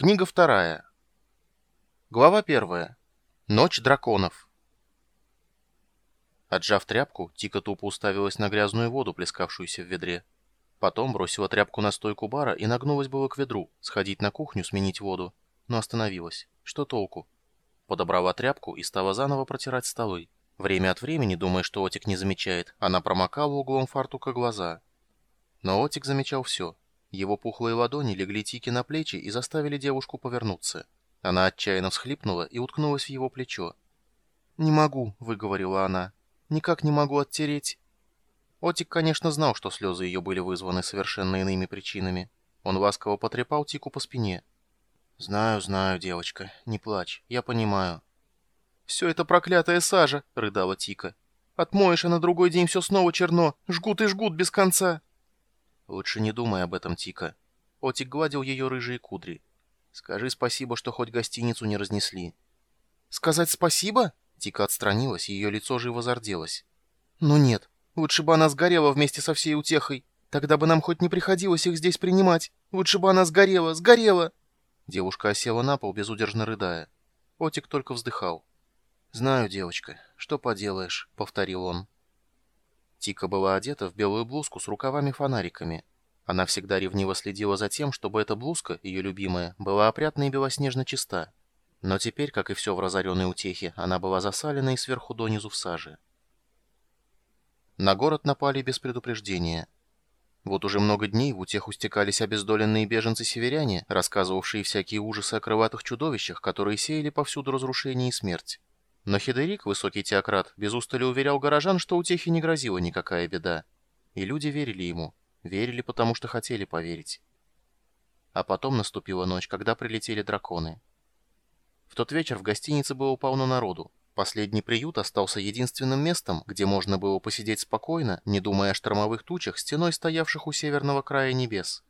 Книга вторая. Глава первая. Ночь драконов. Отжав тряпку, Тика тупо уставилась на грязную воду, плескавшуюся в ведре. Потом бросила тряпку на стойку бара и нагнулась было к ведру, сходить на кухню, сменить воду, но остановилась. Что толку? Подобрала тряпку и стала заново протирать столы. Время от времени, думая, что Отик не замечает, она промокала углом фартука глаза. Но Отик замечал все — его пухлые ладони легли Тики на плечи и заставили девушку повернуться. Она отчаянно всхлипнула и уткнулась в его плечо. «Не могу», — выговорила она. «Никак не могу оттереть». Отик, конечно, знал, что слезы ее были вызваны совершенно иными причинами. Он ласково потрепал Тику по спине. «Знаю, знаю, девочка, не плачь, я понимаю». «Все это проклятая сажа!» — рыдала Тика. «Отмоешь, а на другой день все снова черно, жгут и жгут без конца». «Лучше не думай об этом, Тика». Отик гладил ее рыжие кудри. «Скажи спасибо, что хоть гостиницу не разнесли». «Сказать спасибо?» Тика отстранилась, ее лицо живо зарделось. «Ну нет, лучше бы она сгорела вместе со всей утехой. Тогда бы нам хоть не приходилось их здесь принимать. Лучше бы она сгорела, сгорела!» Девушка осела на пол, безудержно рыдая. Отик только вздыхал. «Знаю, девочка, что поделаешь», — повторил он. Тика была одета в белую блузку с рукавами-фонариками. Она всегда ревниво следила за тем, чтобы эта блузка, ее любимая, была опрятна и белоснежно чиста. Но теперь, как и все в разоренной утехе, она была засалена и сверху донизу в саже. На город напали без предупреждения. Вот уже много дней в утеху стекались обездоленные беженцы-северяне, рассказывавшие всякие ужасы о крылатых чудовищах, которые сеяли повсюду разрушение и смерть. Но Хидерик, высокий теократ, без устали уверял горожан, что утехе не грозила никакая беда. И люди верили ему. Верили, потому что хотели поверить. А потом наступила ночь, когда прилетели драконы. В тот вечер в гостинице было полно народу. Последний приют остался единственным местом, где можно было посидеть спокойно, не думая о штормовых тучах, стеной стоявших у северного края небес.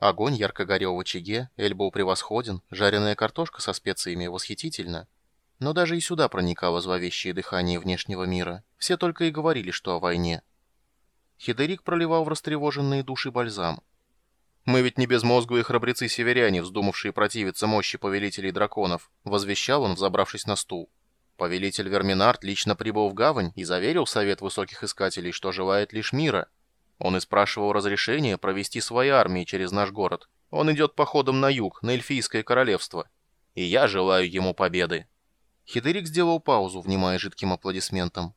Огонь ярко горел в очаге, эль был превосходен, жареная картошка со специями восхитительна. Но даже и сюда проникало зловещее дыхание внешнего мира. Все только и говорили, что о войне. Хидерик проливал в растревоженные души бальзам. «Мы ведь не безмозглые храбрецы-северяне, вздумавшие противиться мощи повелителей драконов», — возвещал он, взобравшись на стул. Повелитель Верминард лично прибыл в гавань и заверил совет высоких искателей, что желает лишь мира. Он и спрашивал разрешения провести свои армии через наш город. Он идет походом на юг, на Эльфийское королевство. И я желаю ему победы. Хидерик сделал паузу, внимая жидким аплодисментом.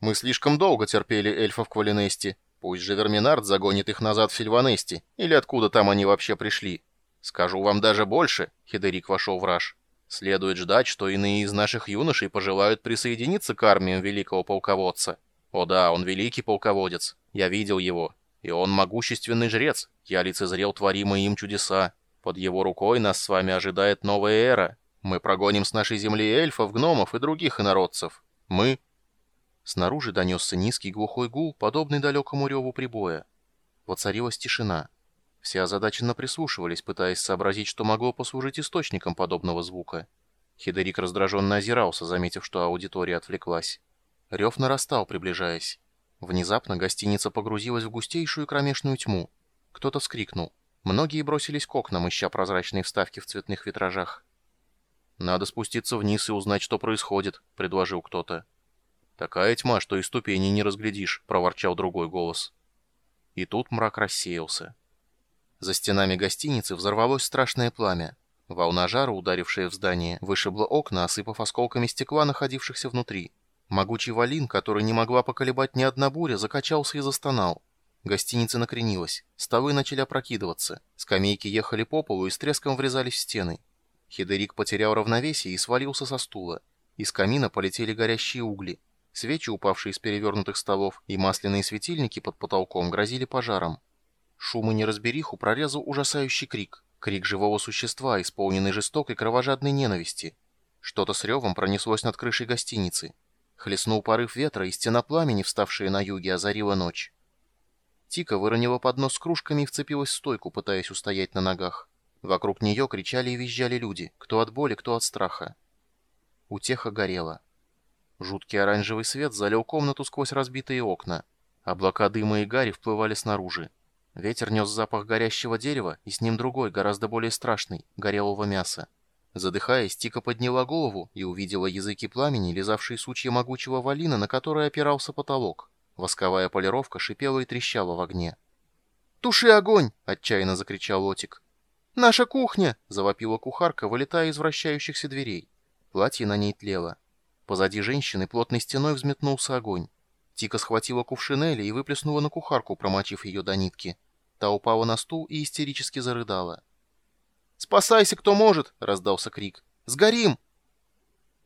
«Мы слишком долго терпели эльфов в Валинесте. Пусть же Верминард загонит их назад в Сильванесте, или откуда там они вообще пришли. Скажу вам даже больше», — Хидерик вошел в раж. «Следует ждать, что иные из наших юношей пожелают присоединиться к армиям великого полководца. О да, он великий полководец. Я видел его. И он могущественный жрец. Я лицезрел творимые им чудеса. Под его рукой нас с вами ожидает новая эра, мы прогоним с нашей земли эльфов, гномов и других инородцев. Мы...» Снаружи донесся низкий глухой гул, подобный далекому реву прибоя. Воцарилась тишина. Все озадаченно прислушивались, пытаясь сообразить, что могло послужить источником подобного звука. Хидерик раздраженно озирался, заметив, что аудитория отвлеклась. Рев нарастал, приближаясь. Внезапно гостиница погрузилась в густейшую кромешную тьму. Кто-то вскрикнул. Многие бросились к окнам, ища прозрачные вставки в цветных витражах. «Надо спуститься вниз и узнать, что происходит», — предложил кто-то. «Такая тьма, что и ступени не разглядишь», — проворчал другой голос. И тут мрак рассеялся. За стенами гостиницы взорвалось страшное пламя. Волна жара, ударившая в здание, вышибла окна, осыпав осколками стекла, находившихся внутри. Могучий валин, который не могла поколебать ни одна буря, закачался и застонал. Гостиница накренилась, столы начали опрокидываться, скамейки ехали по полу и с треском врезались в стены. Хидерик потерял равновесие и свалился со стула. Из камина полетели горящие угли. Свечи, упавшие из перевернутых столов, и масляные светильники под потолком грозили пожаром. Шум и неразбериху прорезал ужасающий крик. Крик живого существа, исполненный жестокой кровожадной ненависти. Что-то с ревом пронеслось над крышей гостиницы. Хлестнул порыв ветра, и стена пламени, вставшая на юге, озарила ночь. Тика выронила поднос с кружками и вцепилась в стойку, пытаясь устоять на ногах. Вокруг нее кричали и визжали люди, кто от боли, кто от страха. Утеха горела. Жуткий оранжевый свет залил комнату сквозь разбитые окна. Облака дыма и гари вплывали снаружи. Ветер нес запах горящего дерева, и с ним другой, гораздо более страшный, горелого мяса. Задыхаясь, Тика подняла голову и увидела языки пламени, лизавшие сучья могучего валина, на который опирался потолок. Восковая полировка шипела и трещала в огне. «Туши огонь!» — отчаянно закричал Отик. «Наша кухня!» — завопила кухарка, вылетая из вращающихся дверей. Платье на ней тлело. Позади женщины плотной стеной взметнулся огонь. Тика схватила кувшин Эли и выплеснула на кухарку, промочив ее до нитки. Та упала на стул и истерически зарыдала. «Спасайся, кто может!» — раздался крик. «Сгорим!»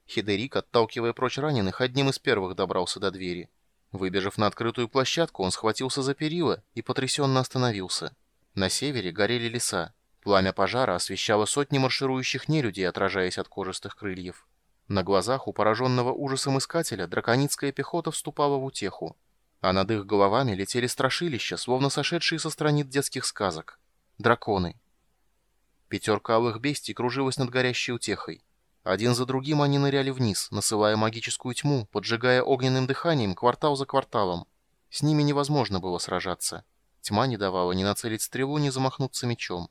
Хидерик, отталкивая прочь раненых, одним из первых добрался до двери. Выбежав на открытую площадку, он схватился за перила и потрясенно остановился. На севере горели леса. Пламя пожара освещало сотни марширующих нелюдей, отражаясь от кожистых крыльев. На глазах у пораженного ужасом искателя драконицкая пехота вступала в утеху. А над их головами летели страшилища, словно сошедшие со страниц детских сказок. Драконы. Пятерка алых бестий кружилась над горящей утехой. Один за другим они ныряли вниз, насылая магическую тьму, поджигая огненным дыханием квартал за кварталом. С ними невозможно было сражаться. Тьма не давала ни нацелить стрелу, ни замахнуться мечом.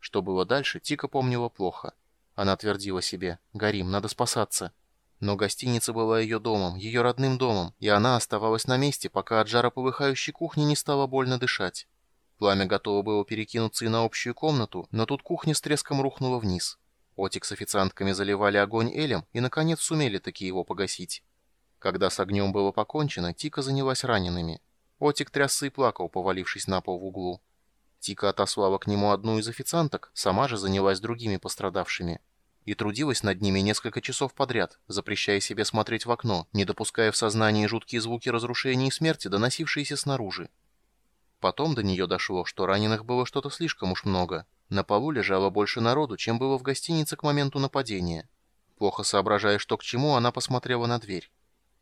Что было дальше, Тика помнила плохо. Она твердила себе «Горим, надо спасаться». Но гостиница была ее домом, ее родным домом, и она оставалась на месте, пока от жара полыхающей кухни не стало больно дышать. Пламя готово было перекинуться и на общую комнату, но тут кухня с треском рухнула вниз. Отик с официантками заливали огонь элем и, наконец, сумели таки его погасить. Когда с огнем было покончено, Тика занялась ранеными. Отик трясся и плакал, повалившись на пол в углу. Тика отослала к нему одну из официанток, сама же занялась другими пострадавшими. И трудилась над ними несколько часов подряд, запрещая себе смотреть в окно, не допуская в сознании жуткие звуки разрушения и смерти, доносившиеся снаружи. Потом до нее дошло, что раненых было что-то слишком уж много. На полу лежало больше народу, чем было в гостинице к моменту нападения. Плохо соображая, что к чему, она посмотрела на дверь.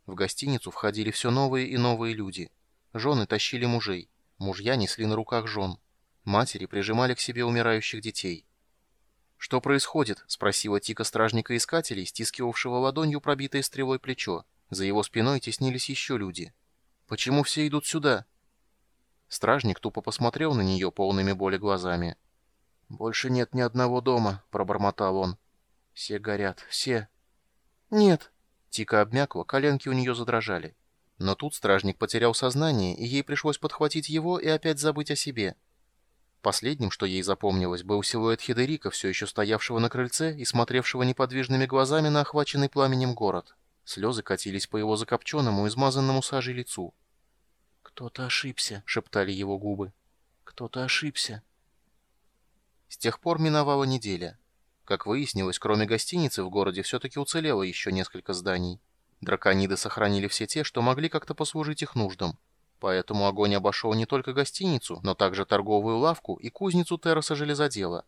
В гостиницу входили все новые и новые люди. Жены тащили мужей. Мужья несли на руках жен. Матери прижимали к себе умирающих детей. «Что происходит?» — спросила Тика стражника-искателей, стискивавшего ладонью пробитое стрелой плечо. За его спиной теснились еще люди. «Почему все идут сюда?» Стражник тупо посмотрел на нее полными боли глазами. «Больше нет ни одного дома», — пробормотал он. «Все горят, все». «Нет». Тика обмякла, коленки у нее задрожали. Но тут стражник потерял сознание, и ей пришлось подхватить его и опять забыть о себе. Последним, что ей запомнилось, был силуэт Хидерика, все еще стоявшего на крыльце и смотревшего неподвижными глазами на охваченный пламенем город. Слезы катились по его закопченному, измазанному сажей лицу. «Кто-то ошибся», — шептали его губы. «Кто-то ошибся». С тех пор миновала неделя. Как выяснилось, кроме гостиницы в городе все-таки уцелело еще несколько зданий. Дракониды сохранили все те, что могли как-то послужить их нуждам. Поэтому огонь обошел не только гостиницу, но также торговую лавку и кузницу терраса железодела.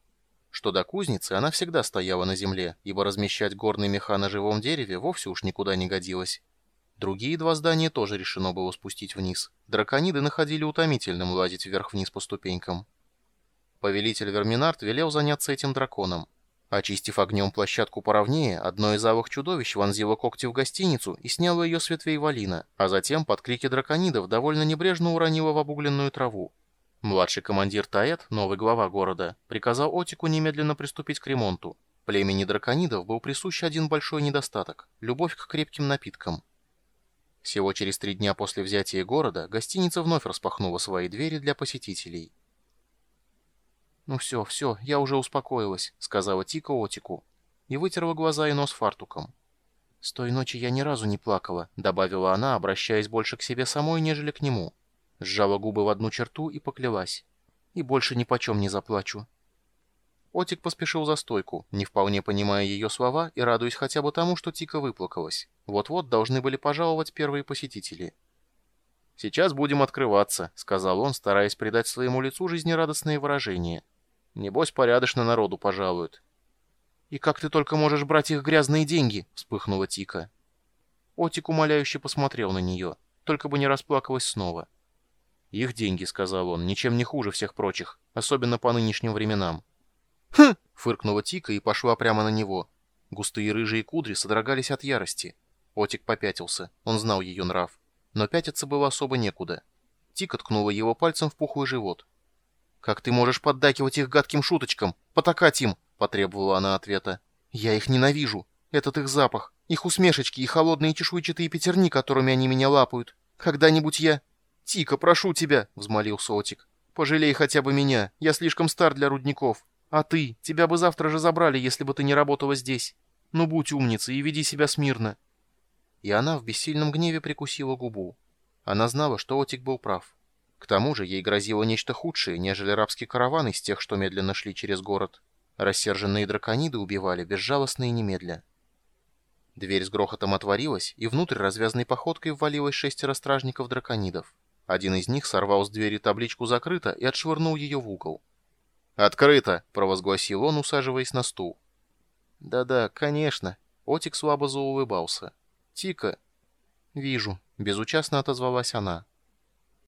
Что до кузницы, она всегда стояла на земле, ибо размещать горный меха на живом дереве вовсе уж никуда не годилось. Другие два здания тоже решено было спустить вниз. Дракониды находили утомительным лазить вверх-вниз по ступенькам. Повелитель Верминард велел заняться этим драконом. Очистив огнем площадку поровнее, одно из алых чудовищ вонзило когти в гостиницу и сняло ее с ветвей валина, а затем под крики драконидов довольно небрежно уронило в обугленную траву. Младший командир Таэт, новый глава города, приказал Отику немедленно приступить к ремонту. Племени драконидов был присущ один большой недостаток – любовь к крепким напиткам. Всего через три дня после взятия города гостиница вновь распахнула свои двери для посетителей. «Ну все, все, я уже успокоилась», — сказала Тика Отику. И вытерла глаза и нос фартуком. «С той ночи я ни разу не плакала», — добавила она, обращаясь больше к себе самой, нежели к нему. Сжала губы в одну черту и поклялась. «И больше ни почем не заплачу». Отик поспешил за стойку, не вполне понимая ее слова и радуясь хотя бы тому, что Тика выплакалась. Вот-вот должны были пожаловать первые посетители. «Сейчас будем открываться», — сказал он, стараясь придать своему лицу жизнерадостные выражения. «Небось, порядочно народу пожалуют». «И как ты только можешь брать их грязные деньги?» — вспыхнула Тика. Отик умоляюще посмотрел на нее, только бы не расплакалась снова. «Их деньги», — сказал он, — «ничем не хуже всех прочих, особенно по нынешним временам. «Хм!» — фыркнула Тика и пошла прямо на него. Густые рыжие кудри содрогались от ярости. Отик попятился. Он знал ее нрав. Но пятиться было особо некуда. Тика ткнула его пальцем в пухлый живот. «Как ты можешь поддакивать их гадким шуточкам? Потакать им!» — потребовала она ответа. «Я их ненавижу. Этот их запах, их усмешечки и холодные чешуйчатые пятерни, которыми они меня лапают. Когда-нибудь я...» «Тика, прошу тебя!» — взмолился Отик. «Пожалей хотя бы меня. Я слишком стар для рудников. А ты? Тебя бы завтра же забрали, если бы ты не работала здесь. Ну будь умницей и веди себя смирно». И она в бессильном гневе прикусила губу. Она знала, что Отик был прав. К тому же ей грозило нечто худшее, нежели рабский караван из тех, что медленно шли через город. Рассерженные дракониды убивали безжалостно и немедля. Дверь с грохотом отворилась, и внутрь развязной походкой ввалилось шестеро стражников-драконидов. Один из них сорвал с двери табличку «Закрыто» и отшвырнул ее в угол. «Открыто!» — провозгласил он, усаживаясь на стул. «Да-да, конечно». Отик слабо заулыбался. «Тика». «Вижу», — безучастно отозвалась она.